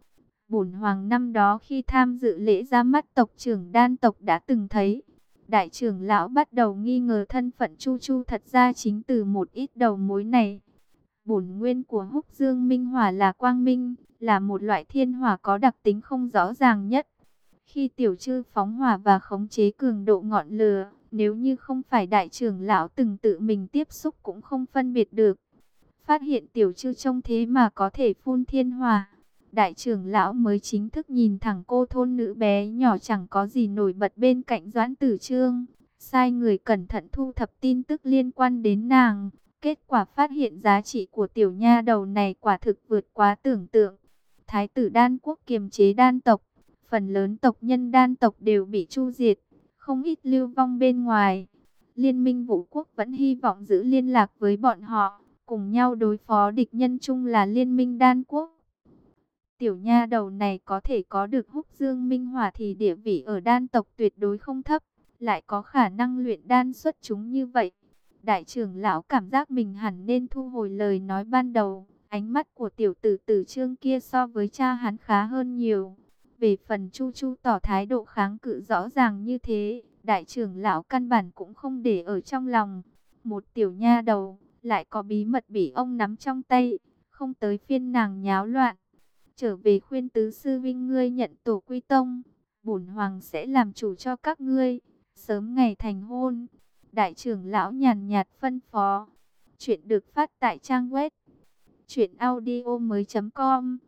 Bổn hoàng năm đó khi tham dự lễ ra mắt tộc trưởng đan tộc đã từng thấy. Đại trưởng lão bắt đầu nghi ngờ thân phận Chu Chu thật ra chính từ một ít đầu mối này. Bổn nguyên của húc dương minh hỏa là quang minh, là một loại thiên hỏa có đặc tính không rõ ràng nhất. Khi tiểu chư phóng hỏa và khống chế cường độ ngọn lửa, nếu như không phải đại trưởng lão từng tự mình tiếp xúc cũng không phân biệt được. Phát hiện tiểu chư trông thế mà có thể phun thiên hỏa. Đại trưởng lão mới chính thức nhìn thẳng cô thôn nữ bé nhỏ chẳng có gì nổi bật bên cạnh doãn tử trương. Sai người cẩn thận thu thập tin tức liên quan đến nàng. Kết quả phát hiện giá trị của tiểu nha đầu này quả thực vượt quá tưởng tượng. Thái tử đan quốc kiềm chế đan tộc, phần lớn tộc nhân đan tộc đều bị chu diệt, không ít lưu vong bên ngoài. Liên minh vũ quốc vẫn hy vọng giữ liên lạc với bọn họ, cùng nhau đối phó địch nhân chung là liên minh đan quốc. Tiểu nha đầu này có thể có được húc dương minh hỏa thì địa vị ở đan tộc tuyệt đối không thấp, lại có khả năng luyện đan xuất chúng như vậy. Đại trưởng lão cảm giác mình hẳn nên thu hồi lời nói ban đầu. Ánh mắt của tiểu tử tử trương kia so với cha hắn khá hơn nhiều. Về phần chu chu tỏ thái độ kháng cự rõ ràng như thế, đại trưởng lão căn bản cũng không để ở trong lòng. Một tiểu nha đầu, lại có bí mật bị ông nắm trong tay, không tới phiên nàng nháo loạn trở về khuyên tứ sư vinh ngươi nhận tổ quy tông, bổn hoàng sẽ làm chủ cho các ngươi, sớm ngày thành hôn. Đại trưởng lão nhàn nhạt phân phó. Chuyện được phát tại trang web truyệnaudiomoi.com.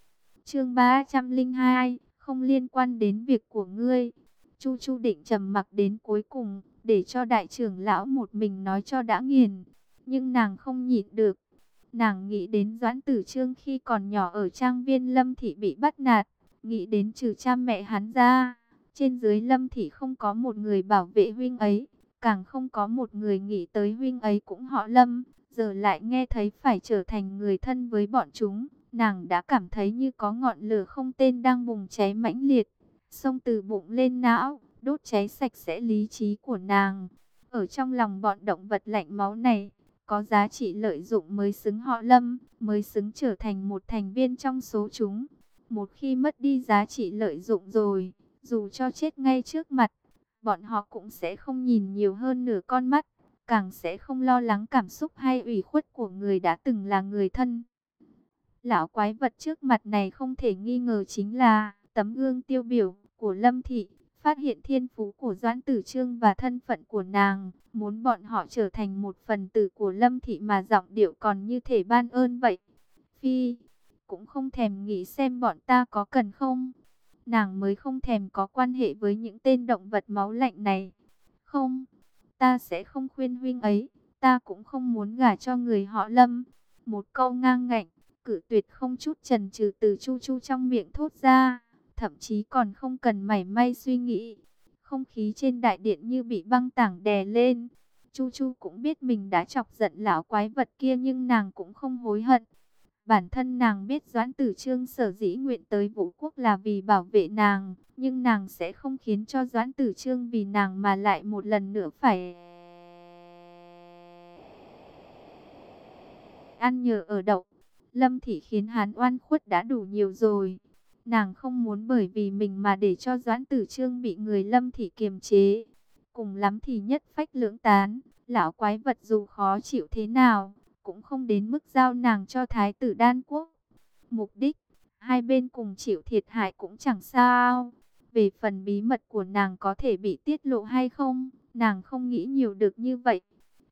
Chương 302, không liên quan đến việc của ngươi. Chu Chu định trầm mặc đến cuối cùng, để cho đại trưởng lão một mình nói cho đã nghiền, nhưng nàng không nhịn được. Nàng nghĩ đến Doãn Tử Trương khi còn nhỏ ở trang viên Lâm thị bị bắt nạt, nghĩ đến trừ cha mẹ hắn ra, trên dưới Lâm thị không có một người bảo vệ huynh ấy, càng không có một người nghĩ tới huynh ấy cũng họ Lâm, giờ lại nghe thấy phải trở thành người thân với bọn chúng, nàng đã cảm thấy như có ngọn lửa không tên đang bùng cháy mãnh liệt, xông từ bụng lên não, đốt cháy sạch sẽ lý trí của nàng. Ở trong lòng bọn động vật lạnh máu này, có giá trị lợi dụng mới xứng họ Lâm, mới xứng trở thành một thành viên trong số chúng. Một khi mất đi giá trị lợi dụng rồi, dù cho chết ngay trước mặt, bọn họ cũng sẽ không nhìn nhiều hơn nửa con mắt, càng sẽ không lo lắng cảm xúc hay ủy khuất của người đã từng là người thân. Lão quái vật trước mặt này không thể nghi ngờ chính là tấm gương tiêu biểu của Lâm Thị, phát hiện thiên phú của Doãn Tử Trương và thân phận của nàng, muốn bọn họ trở thành một phần tử của Lâm Thị mà giọng điệu còn như thể ban ơn vậy. Phi, cũng không thèm nghĩ xem bọn ta có cần không nàng mới không thèm có quan hệ với những tên động vật máu lạnh này. Không, ta sẽ không khuyên huynh ấy, ta cũng không muốn gả cho người họ lâm. Một câu ngang ngạnh, cử tuyệt không chút chần chừ từ chu chu trong miệng thốt ra, thậm chí còn không cần mảy may suy nghĩ. Không khí trên đại điện như bị băng tảng đè lên. Chu Chu cũng biết mình đã chọc giận lão quái vật kia nhưng nàng cũng không hối hận. Bản thân nàng biết Doãn Tử Trương sở dĩ nguyện tới vũ quốc là vì bảo vệ nàng, nhưng nàng sẽ không khiến cho Doãn Tử Trương vì nàng mà lại một lần nữa phải ăn nhờ ở đậu. Lâm Thị khiến hắn oan khuất đã đủ nhiều rồi. Nàng không muốn bởi vì mình mà để cho Doãn Tử Trương bị người Lâm Thị kiềm chế. Cùng lắm thì nhất phách lưỡng tán, lão quái vật dù khó chịu thế nào, cũng không đến mức giao nàng cho thái tử đan quốc. Mục đích, hai bên cùng chịu thiệt hại cũng chẳng sao. Về phần bí mật của nàng có thể bị tiết lộ hay không, nàng không nghĩ nhiều được như vậy.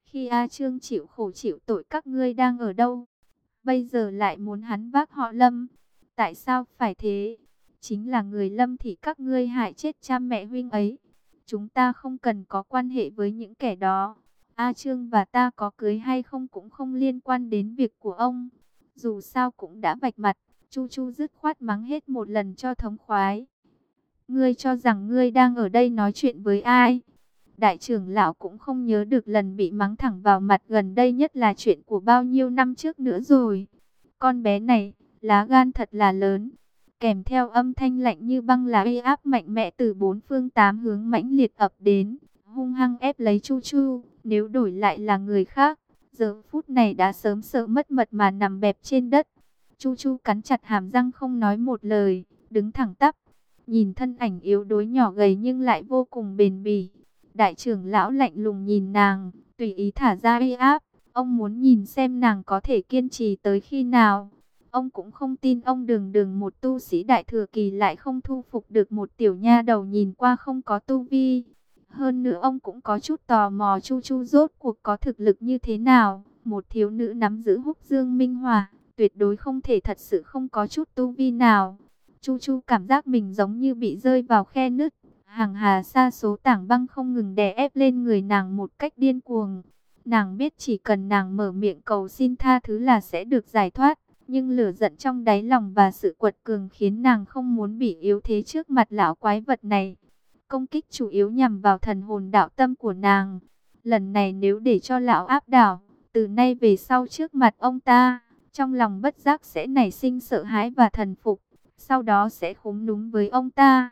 Khi A Trương chịu khổ chịu tội các ngươi đang ở đâu? Bây giờ lại muốn hắn vác họ Lâm. Tại sao phải thế? Chính là người Lâm thì các ngươi hại chết cha mẹ huynh ấy. Chúng ta không cần có quan hệ với những kẻ đó. A Trương và ta có cưới hay không cũng không liên quan đến việc của ông. Dù sao cũng đã vạch mặt, Chu Chu dứt khoát mắng hết một lần cho thống khoái. Ngươi cho rằng ngươi đang ở đây nói chuyện với ai? Đại trưởng lão cũng không nhớ được lần bị mắng thẳng vào mặt gần đây nhất là chuyện của bao nhiêu năm trước nữa rồi. Con bé này, lá gan thật là lớn. Kèm theo âm thanh lạnh như băng lá uy áp mạnh mẽ từ bốn phương tám hướng mãnh liệt ập đến, hung hăng ép lấy Chu Chu. Nếu đổi lại là người khác, giờ phút này đã sớm sợ mất mật mà nằm bẹp trên đất. Chu Chu cắn chặt hàm răng không nói một lời, đứng thẳng tắp. Nhìn thân ảnh yếu đuối nhỏ gầy nhưng lại vô cùng bền bỉ. Đại trưởng lão lạnh lùng nhìn nàng, tùy ý thả ra uy áp. Ông muốn nhìn xem nàng có thể kiên trì tới khi nào. Ông cũng không tin ông đường đường một tu sĩ đại thừa kỳ lại không thu phục được một tiểu nha đầu nhìn qua không có tu vi. Hơn nữa ông cũng có chút tò mò Chu Chu rốt cuộc có thực lực như thế nào. Một thiếu nữ nắm giữ húc dương minh hòa, tuyệt đối không thể thật sự không có chút tu vi nào. Chu Chu cảm giác mình giống như bị rơi vào khe nứt. Hàng hà xa số tảng băng không ngừng đè ép lên người nàng một cách điên cuồng. Nàng biết chỉ cần nàng mở miệng cầu xin tha thứ là sẽ được giải thoát. Nhưng lửa giận trong đáy lòng và sự quật cường khiến nàng không muốn bị yếu thế trước mặt lão quái vật này công kích chủ yếu nhằm vào thần hồn đạo tâm của nàng. Lần này nếu để cho lão áp đảo, từ nay về sau trước mặt ông ta, trong lòng bất giác sẽ nảy sinh sợ hãi và thần phục, sau đó sẽ khúm núm với ông ta.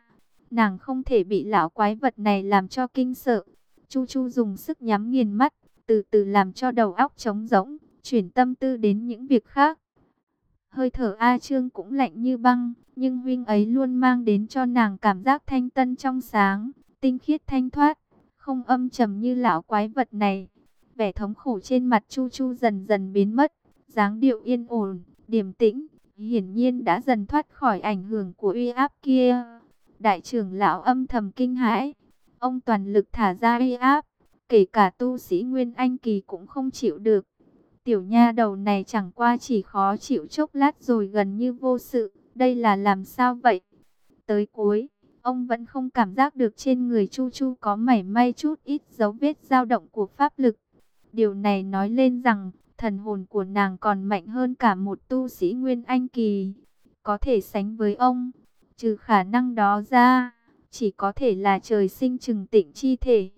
Nàng không thể bị lão quái vật này làm cho kinh sợ. Chu Chu dùng sức nhắm nghiền mắt, từ từ làm cho đầu óc trống rỗng, chuyển tâm tư đến những việc khác. Hơi thở A Trương cũng lạnh như băng, nhưng huynh ấy luôn mang đến cho nàng cảm giác thanh tân trong sáng, tinh khiết thanh thoát, không âm trầm như lão quái vật này. Vẻ thống khổ trên mặt Chu Chu dần dần biến mất, dáng điệu yên ổn, điềm tĩnh, hiển nhiên đã dần thoát khỏi ảnh hưởng của uy áp kia. Đại trưởng lão âm thầm kinh hãi, ông toàn lực thả ra uy áp, kể cả tu sĩ Nguyên Anh Kỳ cũng không chịu được. Tiểu nha đầu này chẳng qua chỉ khó chịu chốc lát rồi gần như vô sự, đây là làm sao vậy? Tới cuối, ông vẫn không cảm giác được trên người Chu Chu có mảy may chút ít dấu vết dao động của pháp lực. Điều này nói lên rằng, thần hồn của nàng còn mạnh hơn cả một tu sĩ Nguyên Anh Kỳ, có thể sánh với ông. Trừ khả năng đó ra, chỉ có thể là trời sinh trừng tịnh chi thể.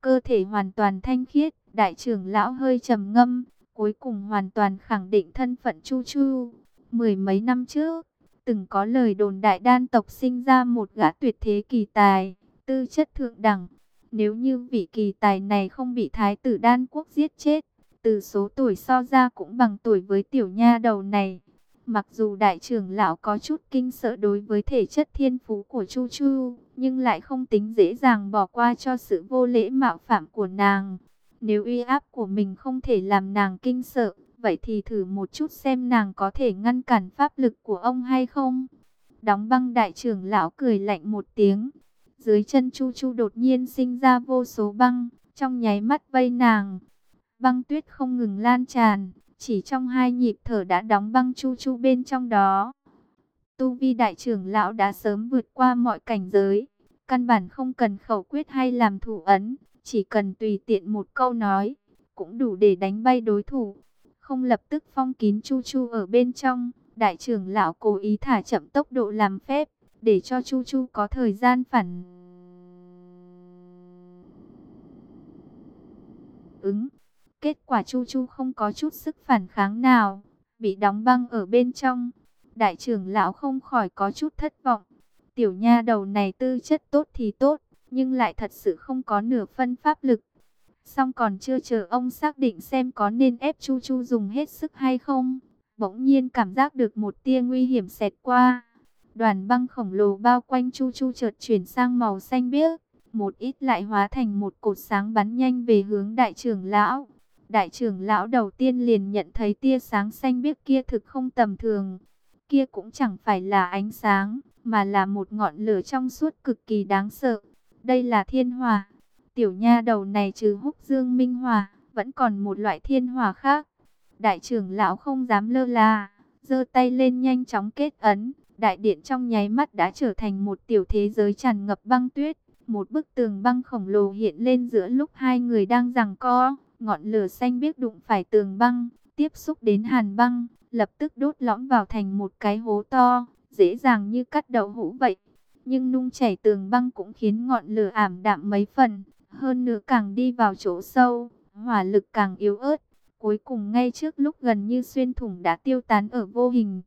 Cơ thể hoàn toàn thanh khiết, đại trưởng lão hơi trầm ngâm, cuối cùng hoàn toàn khẳng định thân phận Chu Chu. Mười mấy năm trước, từng có lời đồn đại đan tộc sinh ra một gã tuyệt thế kỳ tài, tư chất thượng đẳng. Nếu như vị kỳ tài này không bị thái tử đan quốc giết chết, từ số tuổi so ra cũng bằng tuổi với tiểu nha đầu này. Mặc dù đại trưởng lão có chút kinh sợ đối với thể chất thiên phú của Chu Chu, nhưng lại không tính dễ dàng bỏ qua cho sự vô lễ mạo phạm của nàng. Nếu uy áp của mình không thể làm nàng kinh sợ, vậy thì thử một chút xem nàng có thể ngăn cản pháp lực của ông hay không. Đóng băng đại trưởng lão cười lạnh một tiếng. Dưới chân Chu Chu đột nhiên sinh ra vô số băng, trong nháy mắt vây nàng. Băng tuyết không ngừng lan tràn, chỉ trong hai nhịp thở đã đóng băng Chu Chu bên trong đó. Tu vi đại trưởng lão đã sớm vượt qua mọi cảnh giới, căn bản không cần khẩu quyết hay làm thủ ấn, chỉ cần tùy tiện một câu nói, cũng đủ để đánh bay đối thủ. Không lập tức phong kín Chu Chu ở bên trong, đại trưởng lão cố ý thả chậm tốc độ làm phép, để cho Chu Chu có thời gian phản ứng. Kết quả Chu Chu không có chút sức phản kháng nào, bị đóng băng ở bên trong. Đại trưởng lão không khỏi có chút thất vọng. Tiểu nha đầu này tư chất tốt thì tốt, nhưng lại thật sự không có nửa phân pháp lực. Xong còn chưa chờ ông xác định xem có nên ép Chu Chu dùng hết sức hay không. Bỗng nhiên cảm giác được một tia nguy hiểm xẹt qua. Đoàn băng khổng lồ bao quanh Chu Chu chợt chuyển sang màu xanh biếc. Một ít lại hóa thành một cột sáng bắn nhanh về hướng đại trưởng lão. Đại trưởng lão đầu tiên liền nhận thấy tia sáng xanh biếc kia thực không tầm thường. Kia cũng chẳng phải là ánh sáng, mà là một ngọn lửa trong suốt cực kỳ đáng sợ. Đây là thiên hỏa. Tiểu nha đầu này trừ húc dương minh hỏa, vẫn còn một loại thiên hỏa khác. Đại trưởng lão không dám lơ là, giơ tay lên nhanh chóng kết ấn. Đại điện trong nháy mắt đã trở thành một tiểu thế giới tràn ngập băng tuyết. Một bức tường băng khổng lồ hiện lên giữa lúc hai người đang giằng co. Ngọn lửa xanh biếc đụng phải tường băng, tiếp xúc đến hàn băng, lập tức đốt lõm vào thành một cái hố to, dễ dàng như cắt đậu hũ vậy. Nhưng nung chảy tường băng cũng khiến ngọn lửa ảm đạm mấy phần, hơn nữa càng đi vào chỗ sâu, hỏa lực càng yếu ớt. Cuối cùng ngay trước lúc gần như xuyên thủng đã tiêu tán ở vô hình.